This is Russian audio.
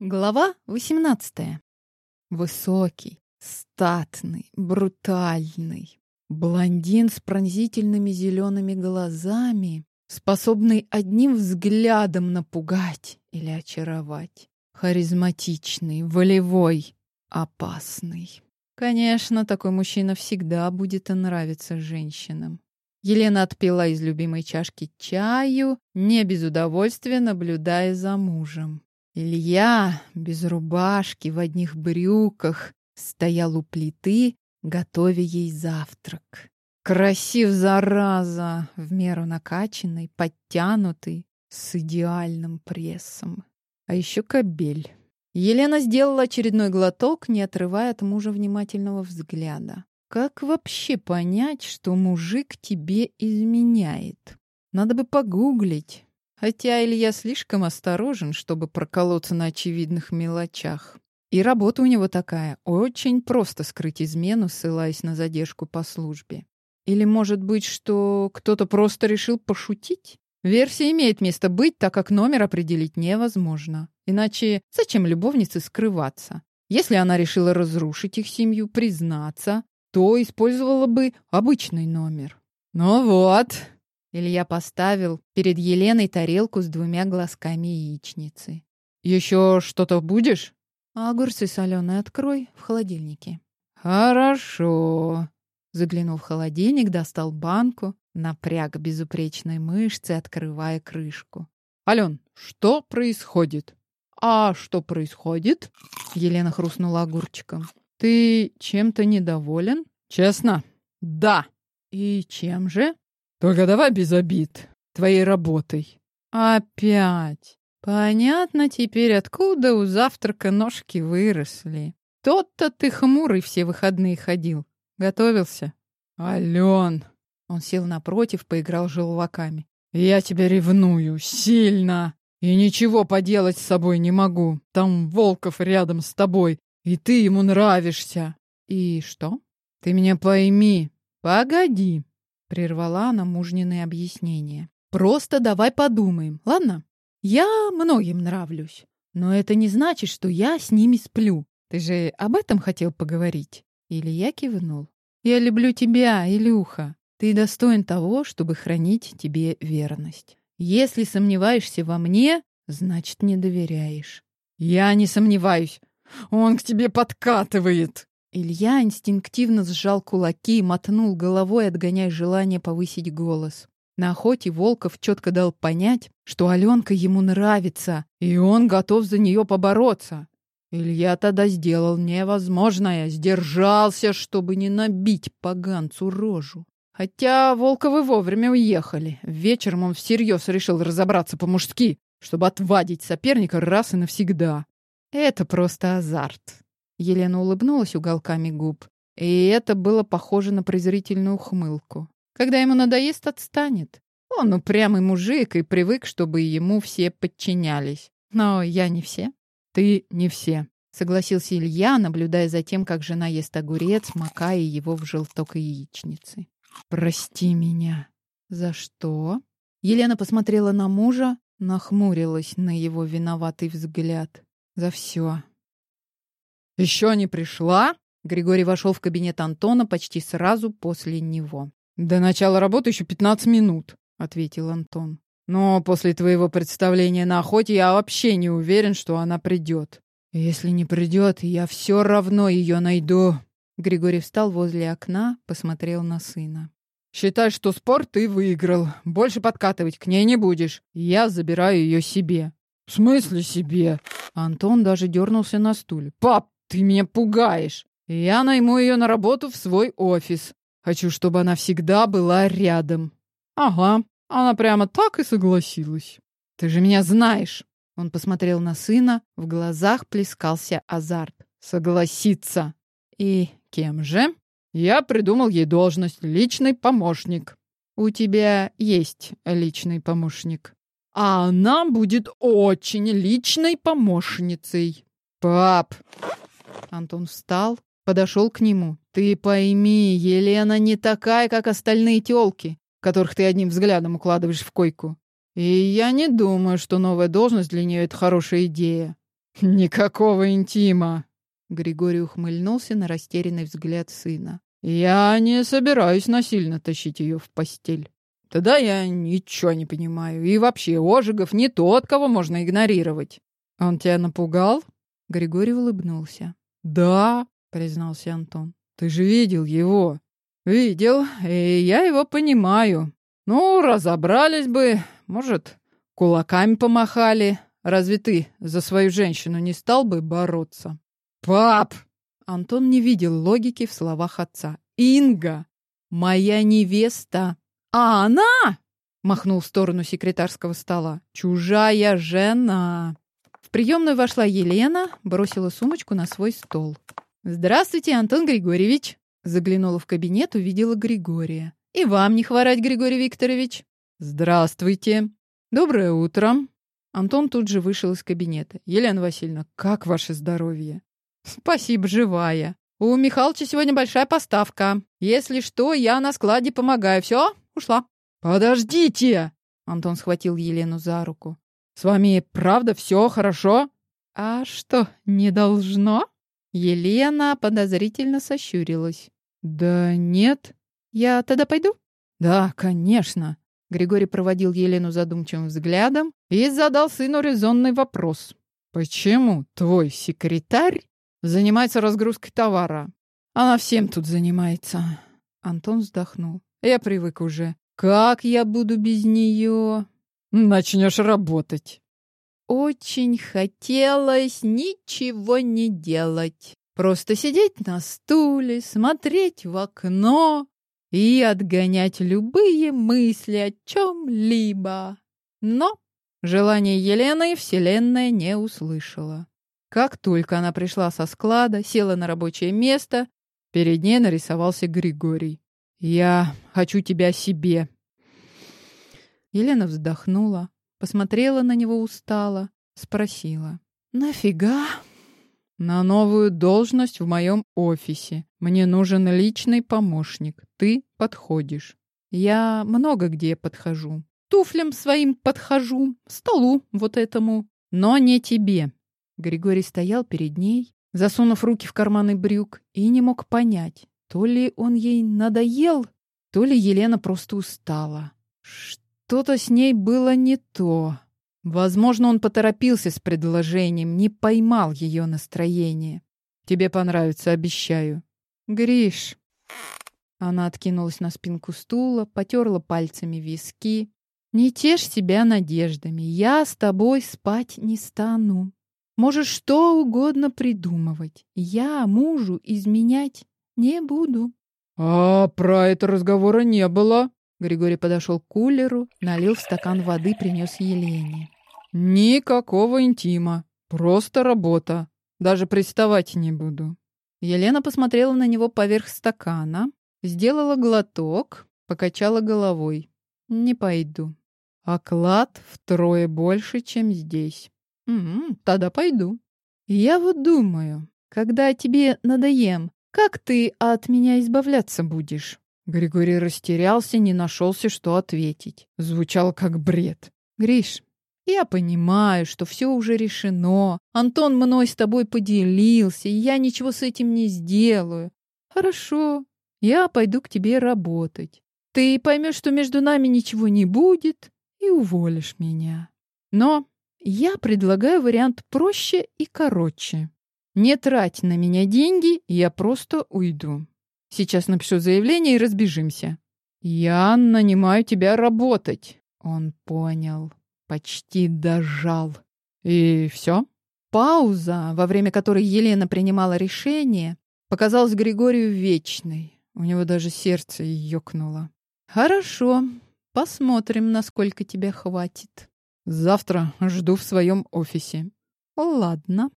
Глава 18. Высокий, статный, брутальный. Блондин с пронзительными зелеными глазами, способный одним взглядом напугать или очаровать. Харизматичный, волевой, опасный. Конечно, такой мужчина всегда будет нравиться женщинам. Елена отпила из любимой чашки чаю, не без удовольствия наблюдая за мужем. Илья, без рубашки, в одних брюках, стоял у плиты, готовя ей завтрак. Красив, зараза, в меру накачанный, подтянутый, с идеальным прессом. А еще кобель. Елена сделала очередной глоток, не отрывая от мужа внимательного взгляда. Как вообще понять, что мужик тебе изменяет? Надо бы погуглить. Хотя Илья слишком осторожен, чтобы проколоться на очевидных мелочах. И работа у него такая. Очень просто скрыть измену, ссылаясь на задержку по службе. Или, может быть, что кто-то просто решил пошутить? Версия имеет место быть, так как номер определить невозможно. Иначе зачем любовнице скрываться? Если она решила разрушить их семью, признаться, то использовала бы обычный номер. Ну вот, Илья поставил перед Еленой тарелку с двумя глазками яичницы. «Еще что-то будешь?» «А огурцы соленые открой в холодильнике». «Хорошо». Заглянул в холодильник, достал банку, напряг безупречной мышцы, открывая крышку. «Ален, что происходит?» «А что происходит?» Елена хрустнула огурчиком. «Ты чем-то недоволен?» «Честно?» «Да». «И чем же?» Только давай без обид. Твоей работой. Опять. Понятно теперь, откуда у завтрака ножки выросли. Тот-то ты хмурый все выходные ходил. Готовился? Ален. Он сел напротив, поиграл желваками. Я тебя ревную. Сильно. И ничего поделать с собой не могу. Там Волков рядом с тобой. И ты ему нравишься. И что? Ты меня пойми. Погоди. Прервала она мужниное объяснение. Просто давай подумаем, ладно? Я многим нравлюсь, но это не значит, что я с ними сплю. Ты же об этом хотел поговорить? Или я кивнул. Я люблю тебя, Илюха. Ты достоин того, чтобы хранить тебе верность. Если сомневаешься во мне, значит, не доверяешь. Я не сомневаюсь. Он к тебе подкатывает. Илья инстинктивно сжал кулаки и мотнул головой, отгоняя желание повысить голос. На охоте Волков четко дал понять, что Аленка ему нравится, и он готов за нее побороться. Илья тогда сделал невозможное, сдержался, чтобы не набить поганцу рожу. Хотя Волковы вовремя уехали. Вечером он всерьез решил разобраться по-мужски, чтобы отвадить соперника раз и навсегда. Это просто азарт. Елена улыбнулась уголками губ, и это было похоже на презрительную ухмылку. Когда ему надоест, отстанет. Он упрямый мужик и привык, чтобы ему все подчинялись. Но я не все. Ты не все, согласился Илья, наблюдая за тем, как жена ест огурец, макая его в желток яичницы. Прости меня. За что? Елена посмотрела на мужа, нахмурилась на его виноватый взгляд. За все. «Еще не пришла?» Григорий вошел в кабинет Антона почти сразу после него. «До начала работы еще пятнадцать минут», — ответил Антон. «Но после твоего представления на охоте я вообще не уверен, что она придет. Если не придет, я все равно ее найду». Григорий встал возле окна, посмотрел на сына. «Считай, что спор ты выиграл. Больше подкатывать к ней не будешь. Я забираю ее себе». «В смысле себе?» Антон даже дернулся на стуле. «Пап, ты меня пугаешь. Я найму ее на работу в свой офис. Хочу, чтобы она всегда была рядом. Ага, она прямо так и согласилась. Ты же меня знаешь. Он посмотрел на сына, в глазах плескался азарт. Согласиться. И кем же? Я придумал ей должность личный помощник. У тебя есть личный помощник. А она будет очень личной помощницей. Пап, Антон встал, подошел к нему. «Ты пойми, Елена не такая, как остальные тёлки, которых ты одним взглядом укладываешь в койку. И я не думаю, что новая должность для нее — это хорошая идея. Никакого интима. Григорий ухмыльнулся на растерянный взгляд сына. Я не собираюсь насильно тащить ее в постель. Тогда я ничего не понимаю. И вообще, Ожегов не тот, кого можно игнорировать. Он тебя напугал? Григорий улыбнулся. Да, признался Антон. Ты же видел его. Видел, и я его понимаю. Ну, разобрались бы, может, кулаками помахали. Разве ты за свою женщину не стал бы бороться? Пап! Антон не видел логики в словах отца. Инга, моя невеста. А она, махнул в сторону секретарского стола, чужая жена. В приемную вошла Елена, бросила сумочку на свой стол. «Здравствуйте, Антон Григорьевич!» Заглянула в кабинет, увидела Григория. «И вам не хворать, Григорий Викторович!» «Здравствуйте!» «Доброе утро!» Антон тут же вышел из кабинета. «Елена Васильевна, как ваше здоровье?» «Спасибо, живая. У Михалыча сегодня большая поставка. Если что, я на складе помогаю. Все, ушла». «Подождите!» Антон схватил Елену за руку. «С вами правда все хорошо?» «А что, не должно?» Елена подозрительно сощурилась. «Да нет. Я тогда пойду?» «Да, конечно». Григорий проводил Елену задумчивым взглядом и задал сыну резонный вопрос. «Почему твой секретарь занимается разгрузкой товара? Она всем тут занимается». Антон вздохнул. «Я привык уже. Как я буду без нее?» «Начнешь работать». Очень хотелось ничего не делать. Просто сидеть на стуле, смотреть в окно и отгонять любые мысли о чем-либо. Но желание Елены Вселенная не услышала. Как только она пришла со склада, села на рабочее место, перед ней нарисовался Григорий. «Я хочу тебя себе». Елена вздохнула, посмотрела на него устало, спросила. «Нафига?» «На новую должность в моем офисе. Мне нужен личный помощник. Ты подходишь». «Я много где подхожу. Туфлям своим подхожу, столу вот этому. Но не тебе». Григорий стоял перед ней, засунув руки в карманы брюк, и не мог понять, то ли он ей надоел, то ли Елена просто устала. Что-то с ней было не то. Возможно, он поторопился с предложением, не поймал ее настроение. Тебе понравится, обещаю. Гриш. Она откинулась на спинку стула, потерла пальцами виски. Не тешь себя надеждами. Я с тобой спать не стану. Можешь что угодно придумывать. Я мужу изменять не буду. А про это разговора не было. Григорий подошел к кулеру, налил в стакан воды, принес Елене. Никакого интима. Просто работа. Даже приставать не буду. Елена посмотрела на него поверх стакана, сделала глоток, покачала головой. Не пойду. Оклад втрое больше, чем здесь. Угу, тогда пойду. Я вот думаю, когда тебе надоем, как ты от меня избавляться будешь? Григорий растерялся, не нашелся, что ответить. Звучал как бред. Гриш, я понимаю, что все уже решено. Антон мной с тобой поделился, и я ничего с этим не сделаю. Хорошо, я пойду к тебе работать. Ты поймешь, что между нами ничего не будет, и уволишь меня. Но я предлагаю вариант проще и короче. Не трать на меня деньги, я просто уйду. Сейчас напишу заявление и разбежимся. Я нанимаю тебя работать. Он понял. Почти дожал. И все? Пауза, во время которой Елена принимала решение, показалась Григорию вечной. У него даже сердце ёкнуло. Хорошо, посмотрим, насколько тебя хватит. Завтра жду в своем офисе. Ладно.